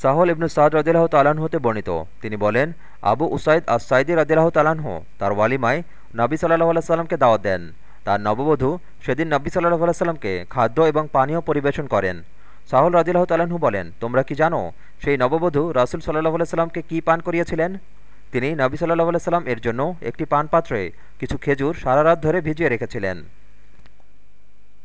সাহল ইবনু সাদ রদিল্লাহ তালাহ হতে বর্ণিত। তিনি বলেন, আবু উসাইদ আর সাইদি রদিল্লাহ তালাহ তার ওয়ালিমায় নবী সাল্লাহ আল্লাহ সাল্লামকে দাওয়াত দেন। তার নববধূ সেদিন নব্বী সাল্লাহ আল্লাহ সাল্লামকে খাদ্য এবং পানীয় পরিবেশন করেন। সাহল রদিল্লাহ তালাহু বলেন, তোমরা কি জানো সেই নববধূ রাসুল সাল্লাহ আল্লাহ সাল্লামকে কী পান করিয়েছিলেন? তিনি নবী সাল্লাহ আল্লাহ সাল্লাম এর জন্য একটি পান পাত্রে কিছু খেজুর সারা রাত ধরে ভিজিয়ে রেখেছিলেন।